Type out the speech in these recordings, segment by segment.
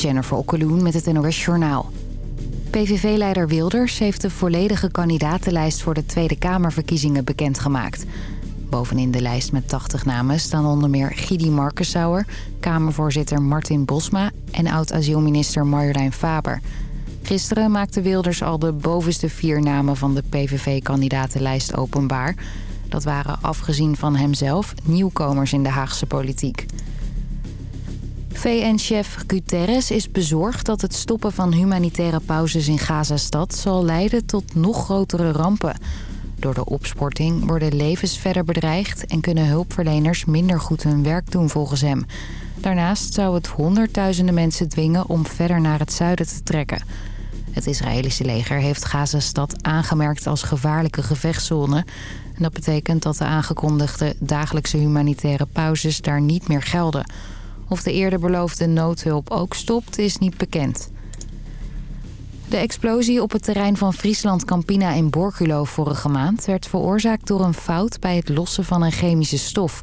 Jennifer Okkeloen met het NOS Journaal. PVV-leider Wilders heeft de volledige kandidatenlijst voor de Tweede Kamerverkiezingen bekendgemaakt. Bovenin de lijst met 80 namen staan onder meer Gidi Markensauer... Kamervoorzitter Martin Bosma en oud-asielminister Marjolein Faber. Gisteren maakte Wilders al de bovenste vier namen van de PVV-kandidatenlijst openbaar. Dat waren afgezien van hemzelf nieuwkomers in de Haagse politiek. VN-chef Guterres is bezorgd dat het stoppen van humanitaire pauzes in Gazastad zal leiden tot nog grotere rampen. Door de opsporting worden levens verder bedreigd en kunnen hulpverleners minder goed hun werk doen volgens hem. Daarnaast zou het honderdduizenden mensen dwingen om verder naar het zuiden te trekken. Het Israëlische leger heeft Gazastad aangemerkt als gevaarlijke gevechtszone. En dat betekent dat de aangekondigde dagelijkse humanitaire pauzes daar niet meer gelden. Of de eerder beloofde noodhulp ook stopt, is niet bekend. De explosie op het terrein van Friesland Campina in Borculo vorige maand... werd veroorzaakt door een fout bij het lossen van een chemische stof.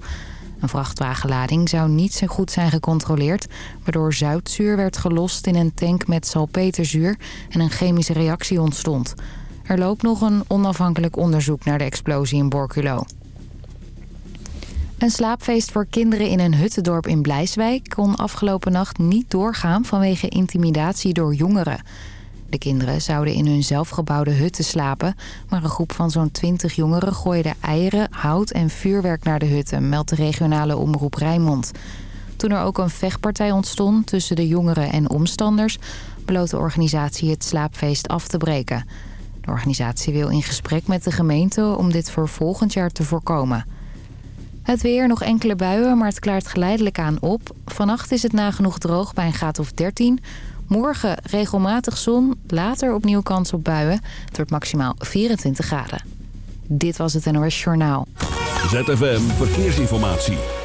Een vrachtwagenlading zou niet zo goed zijn gecontroleerd... waardoor zoutzuur werd gelost in een tank met salpeterzuur... en een chemische reactie ontstond. Er loopt nog een onafhankelijk onderzoek naar de explosie in Borculo. Een slaapfeest voor kinderen in een huttendorp in Blijswijk... kon afgelopen nacht niet doorgaan vanwege intimidatie door jongeren. De kinderen zouden in hun zelfgebouwde hutten slapen... maar een groep van zo'n 20 jongeren gooide eieren, hout en vuurwerk naar de hutten... meldt de regionale omroep Rijnmond. Toen er ook een vechtpartij ontstond tussen de jongeren en omstanders... beloot de organisatie het slaapfeest af te breken. De organisatie wil in gesprek met de gemeente om dit voor volgend jaar te voorkomen... Het weer, nog enkele buien, maar het klaart geleidelijk aan op. Vannacht is het nagenoeg droog bij een graad of 13. Morgen regelmatig zon, later opnieuw kans op buien. Het wordt maximaal 24 graden. Dit was het NOS Journaal. ZFM Verkeersinformatie.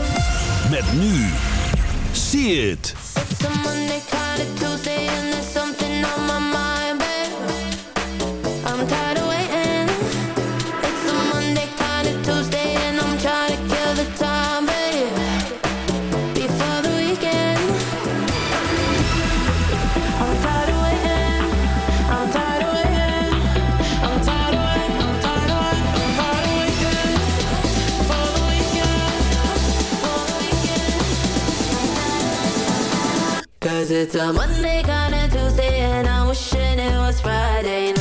Met nu. See it. it's a Monday, kinda Tuesday, and I'm wishing it was Friday night.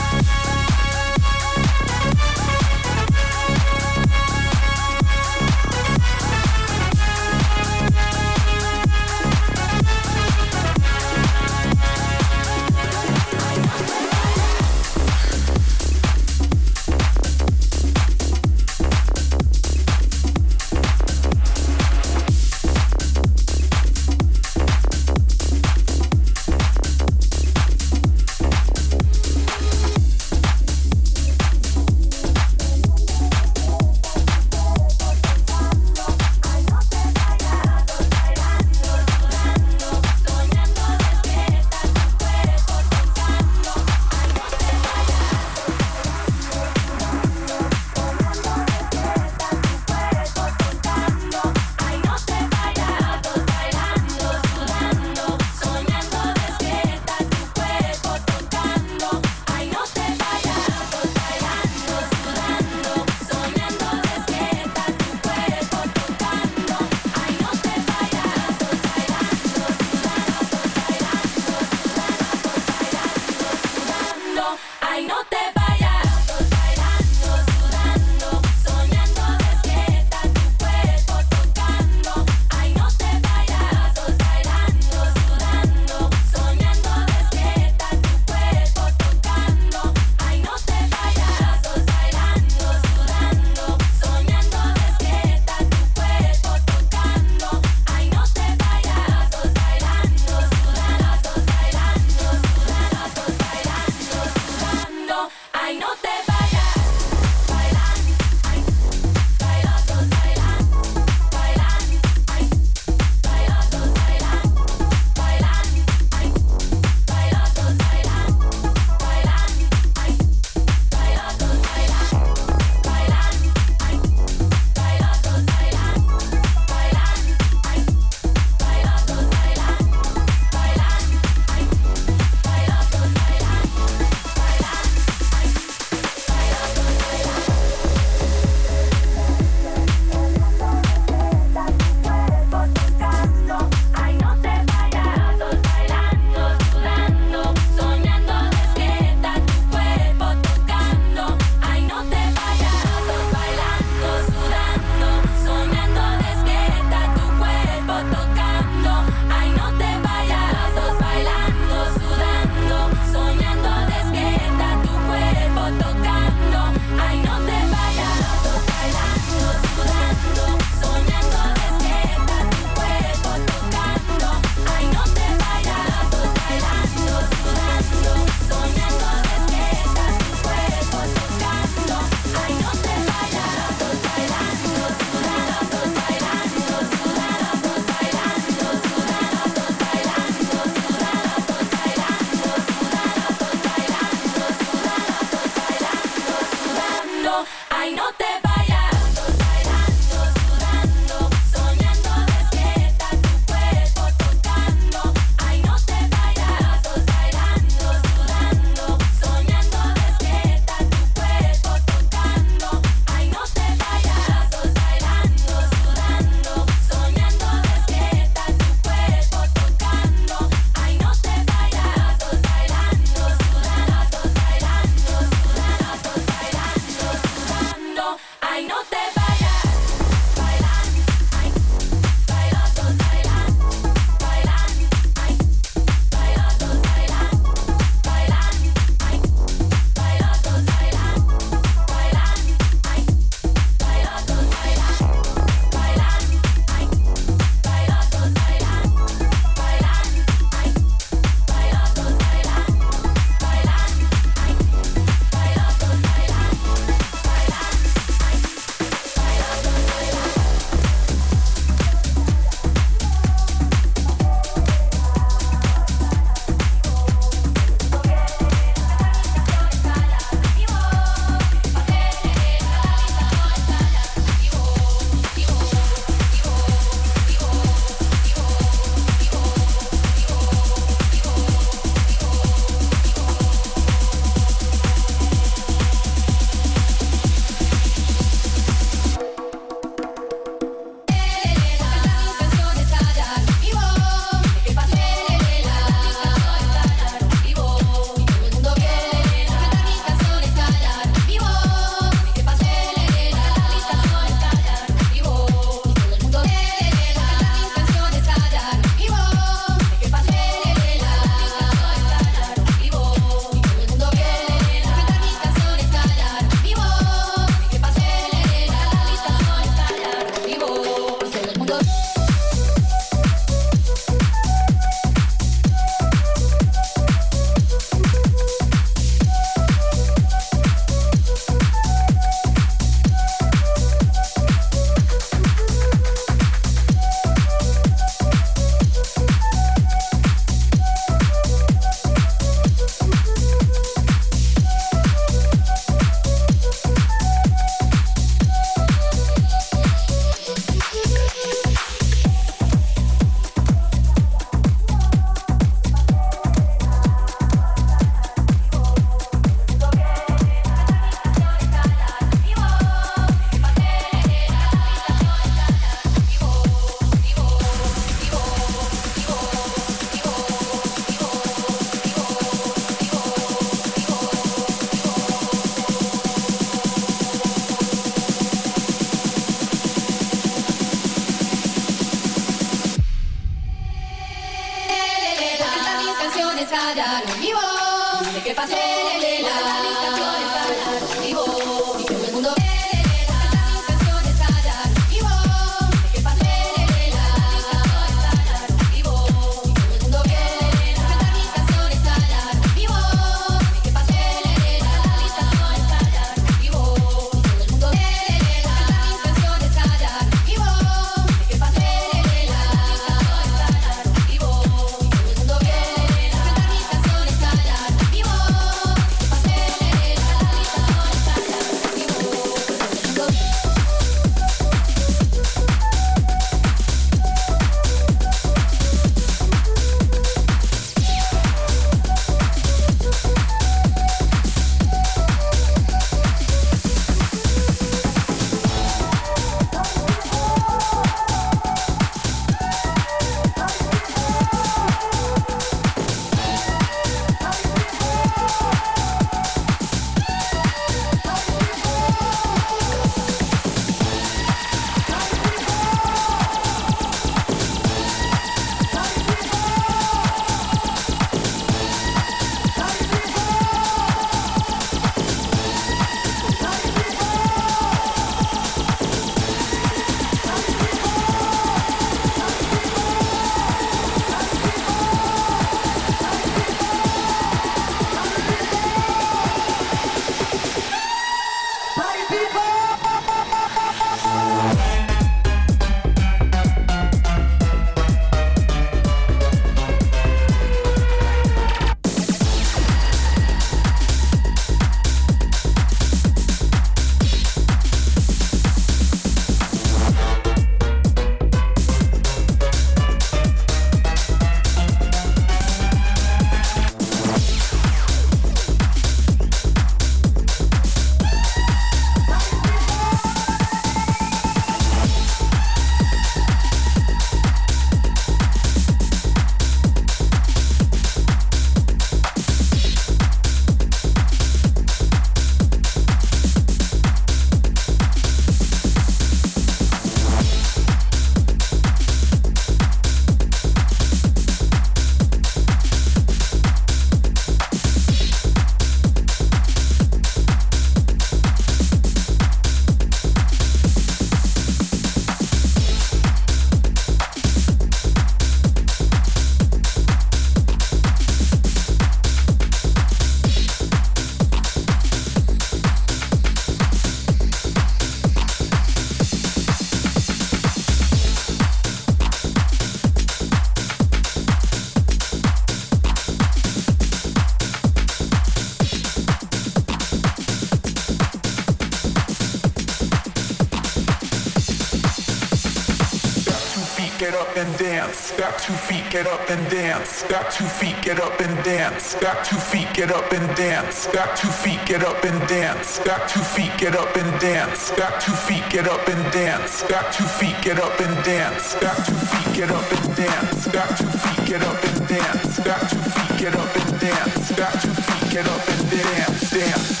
Dance. Got two feet, get up and dance. Got two feet, get up and dance. Got two feet, get up and dance. Got two feet, get up and dance. Got two feet, get up and dance. Got two feet, get up and dance. Got two feet, get up and dance. Got two feet, get up and dance. Got two feet, get up and dance. Got two feet, get up and dance. Got two feet, get up and dance, dance,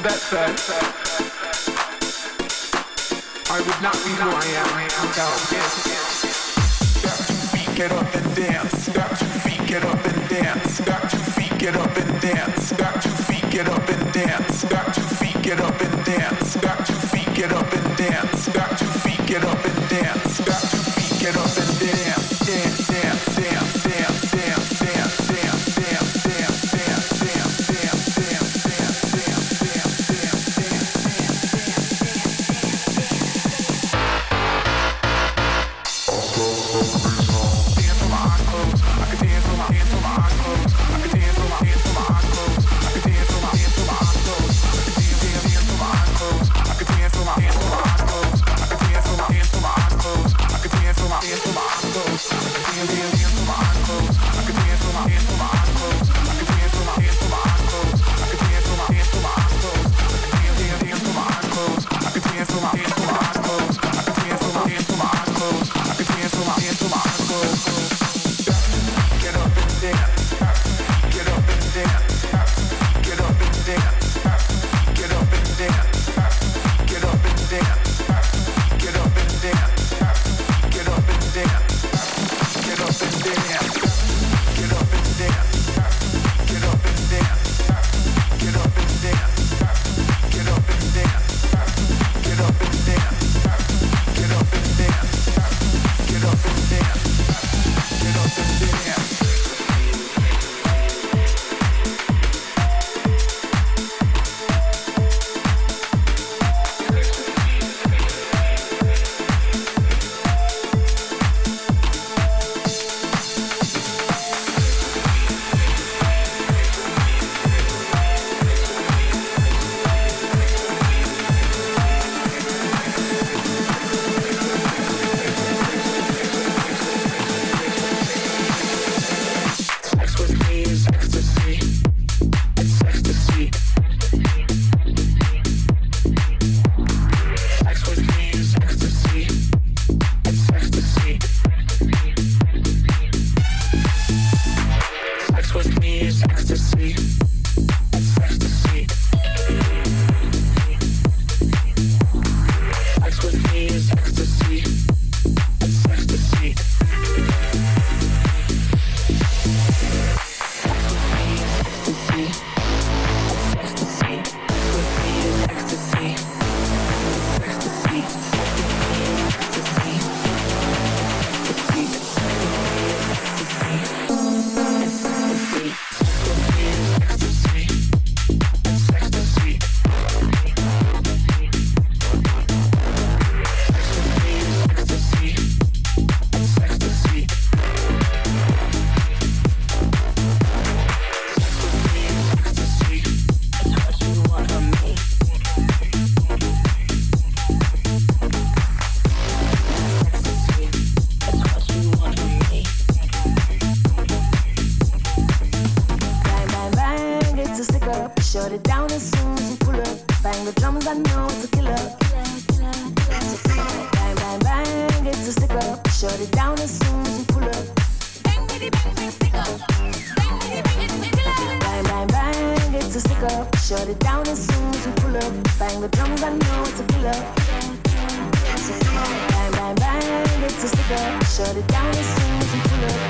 to that said, I would not be who I am without this. Got two feet, get up and dance. Got two feet, get up and dance. Got two feet, get up and dance. Got two feet, get up and dance. Got two feet, get up and dance. Got up. Shut it down as soon as we pull up. Bang the drums, I know it's a killer. Bang, bang, bang, it's a stick up. Shut it down as soon as we pull up.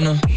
you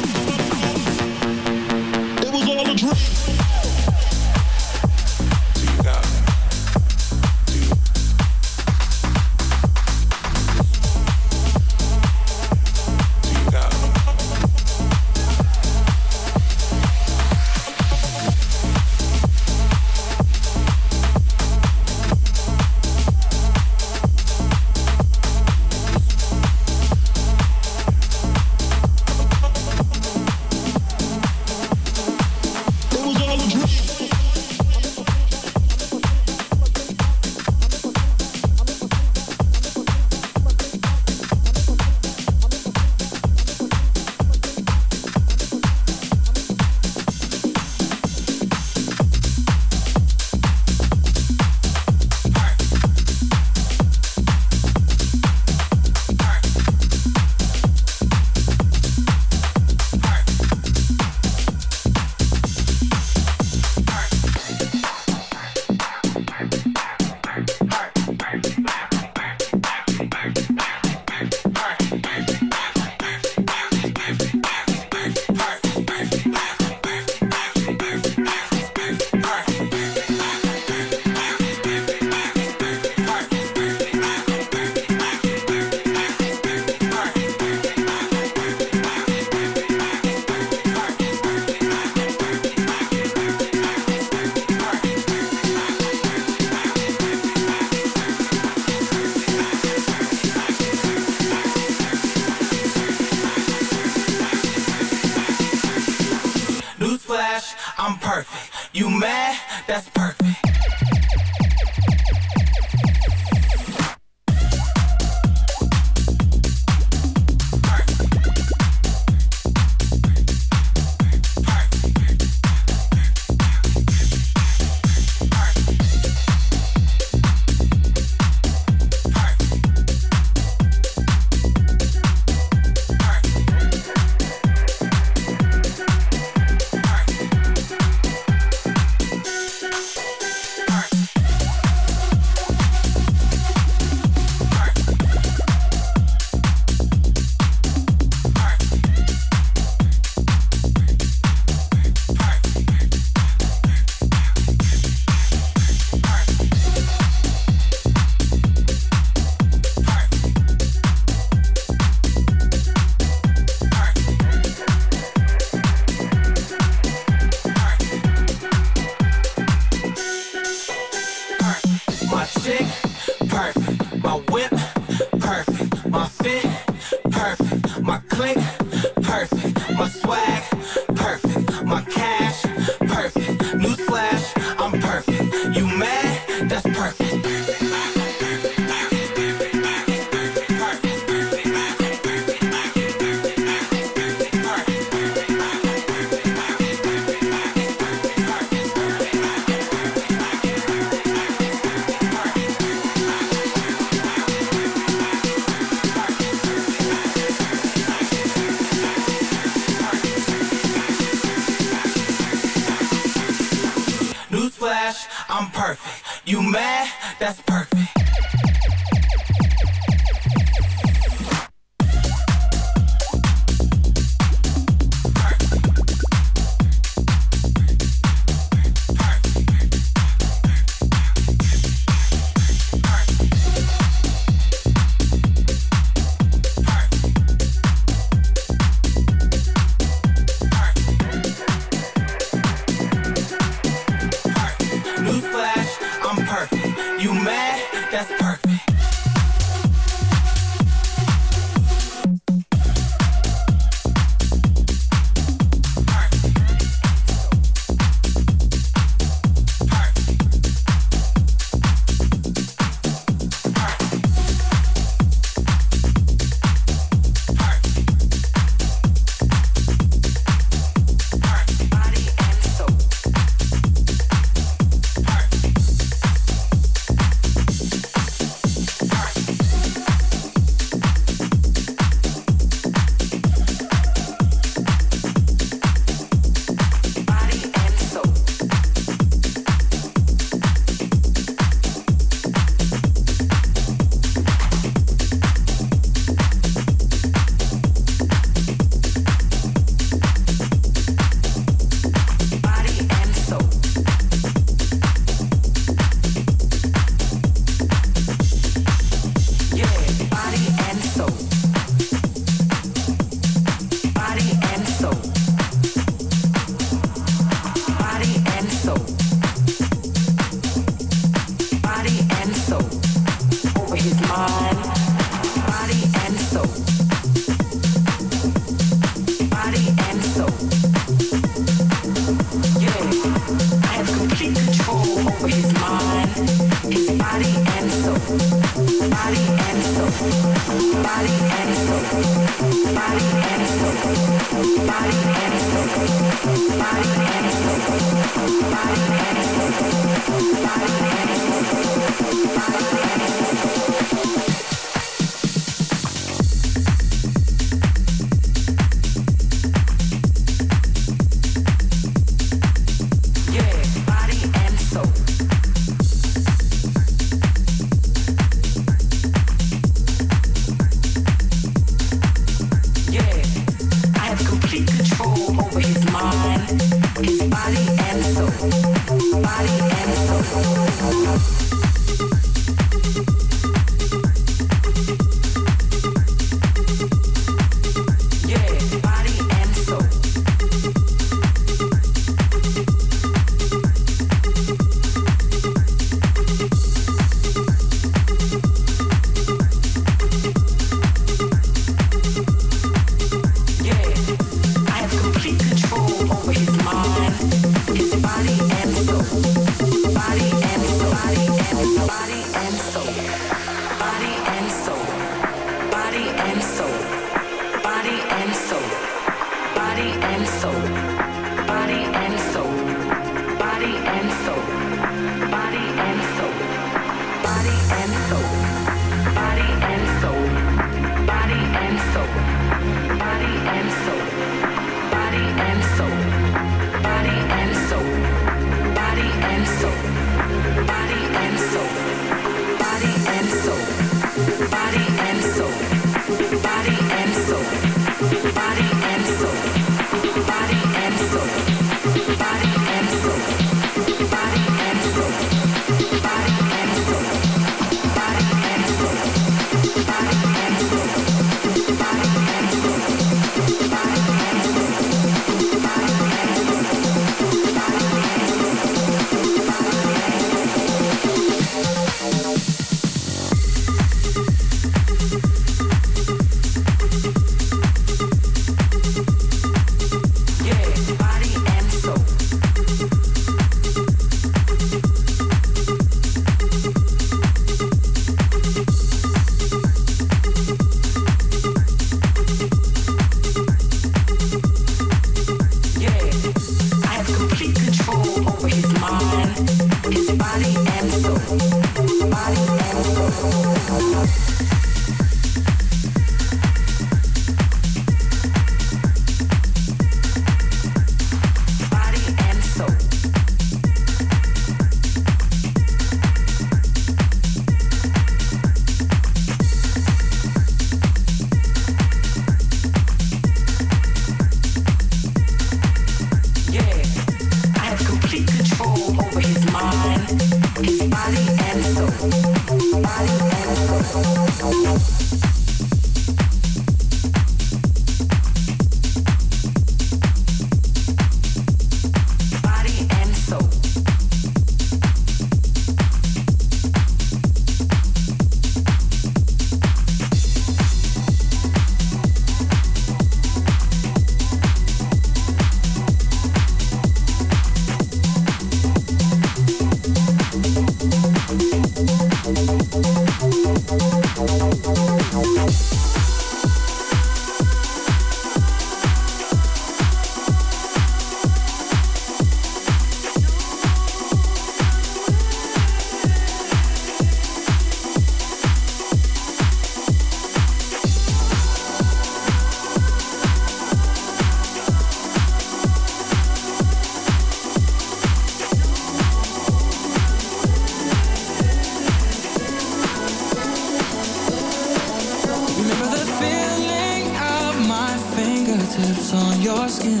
on your skin.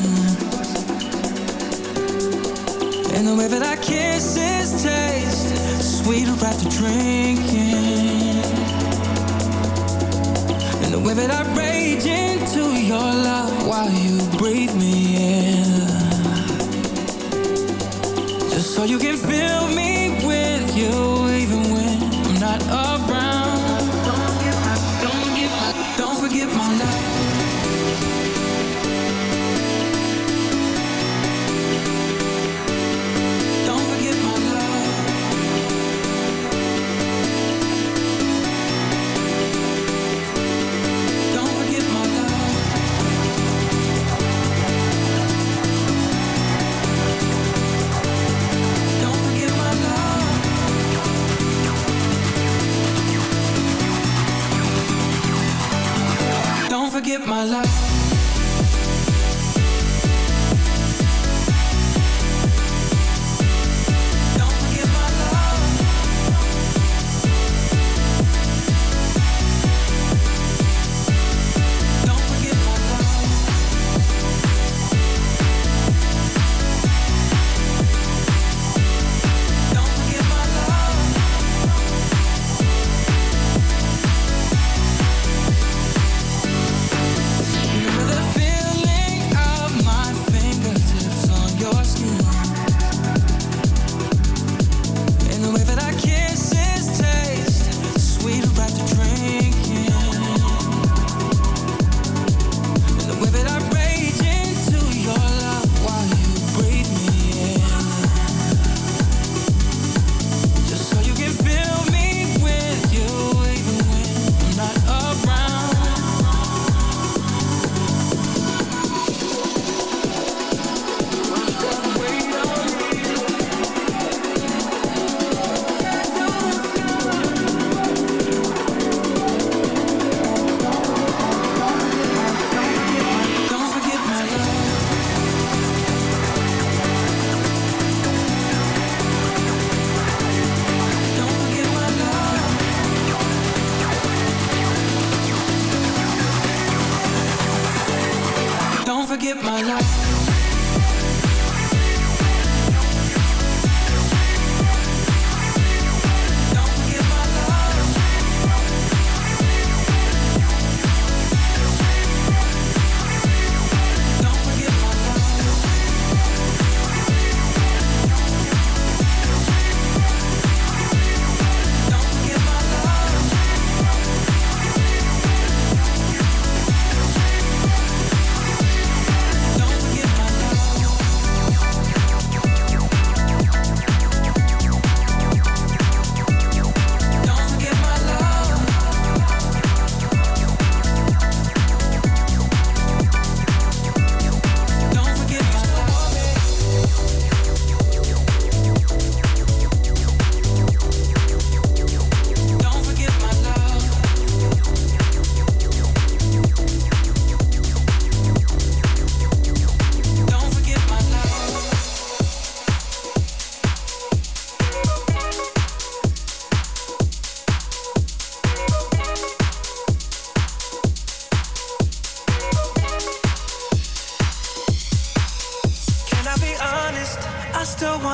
And the way that our kisses taste sweeter after drinking. And the way that I rage into your love while you breathe me in. Just so you can fill me with you even get my life.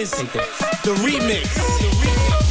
is the remix. That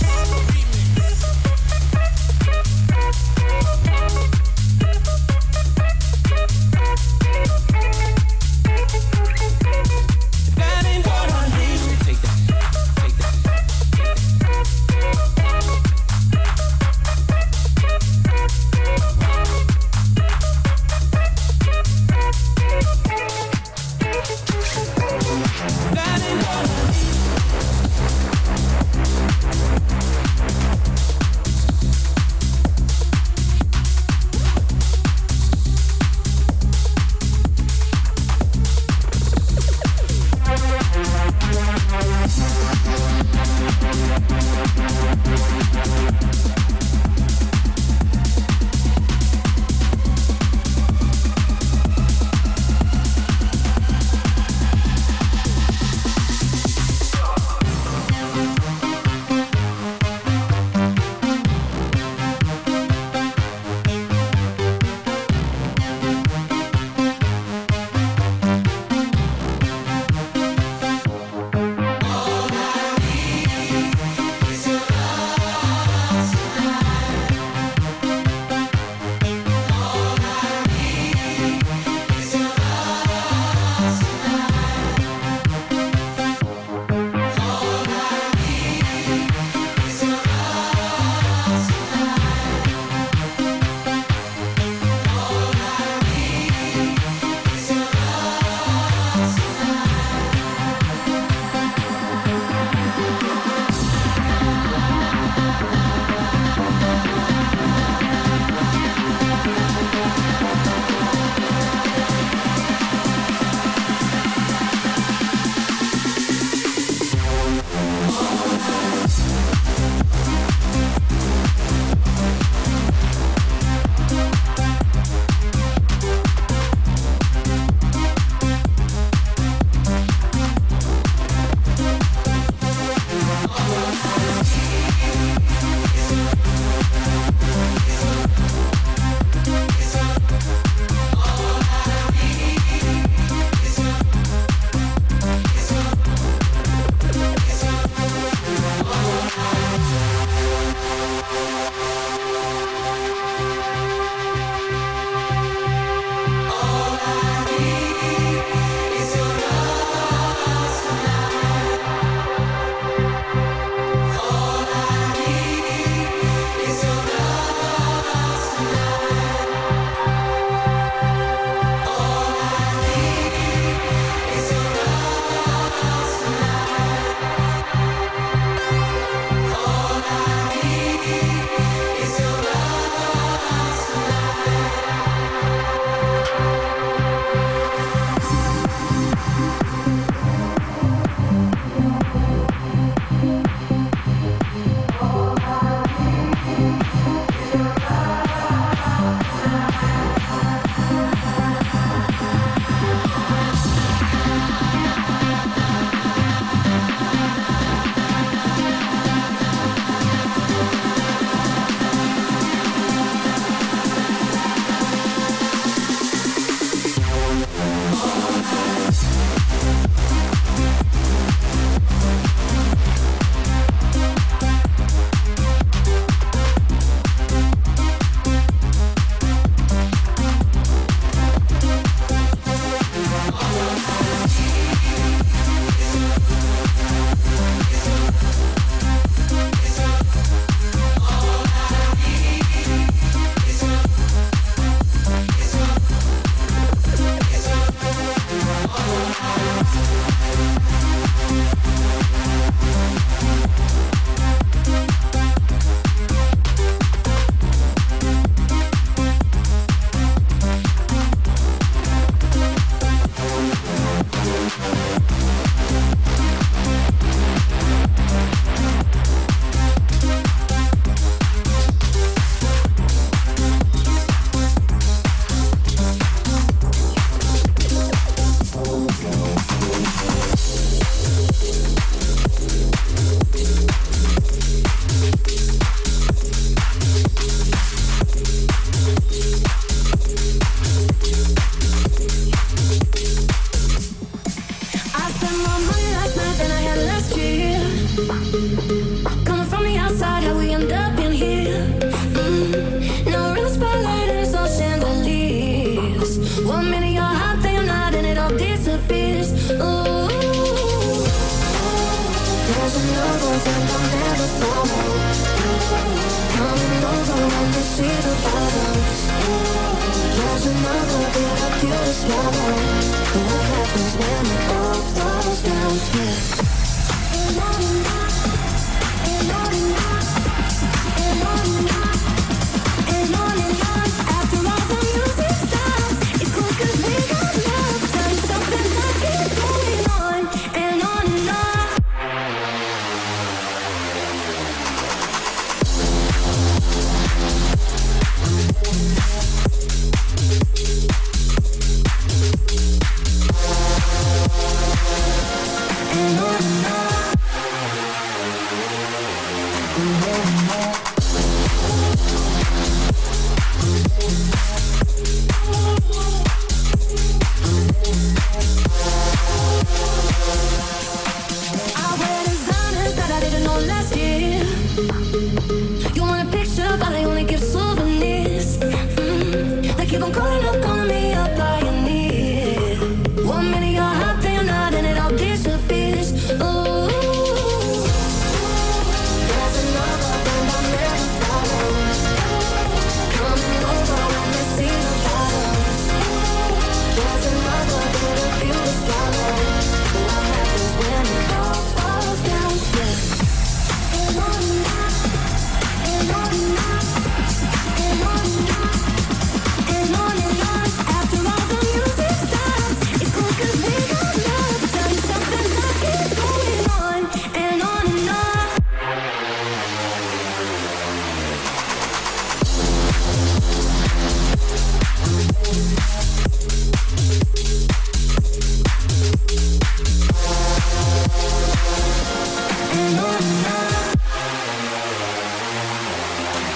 Cause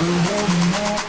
I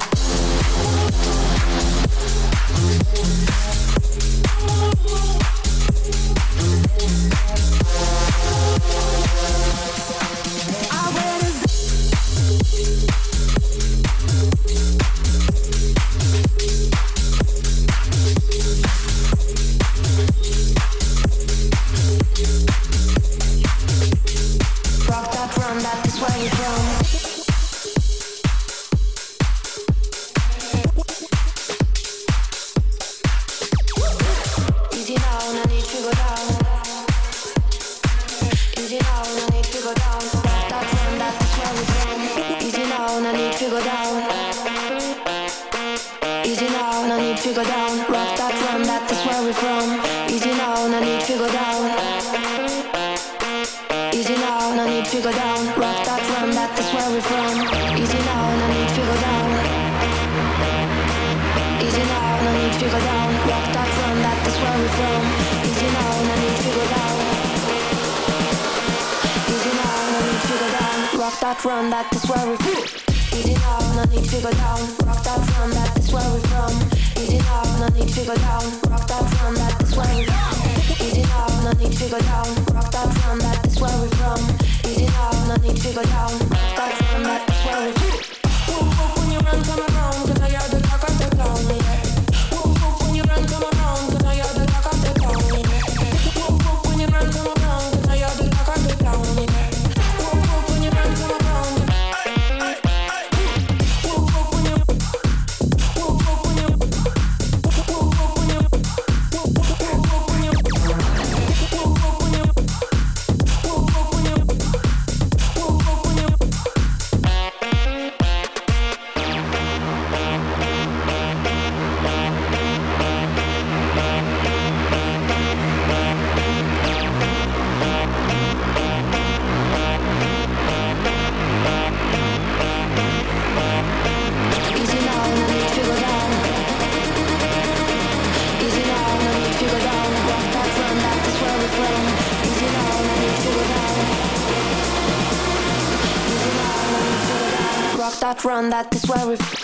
that is where we're